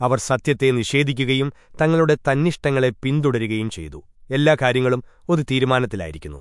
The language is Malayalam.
അവർ സത്യത്തെ നിഷേധിക്കുകയും തങ്ങളുടെ തന്നിഷ്ടങ്ങളെ പിന്തുടരുകയും ചെയ്തു. എല്ലാ കാര്യങ്ങളും ഒരു തീരുമാനത്തിലായിരിക്കുന്നു.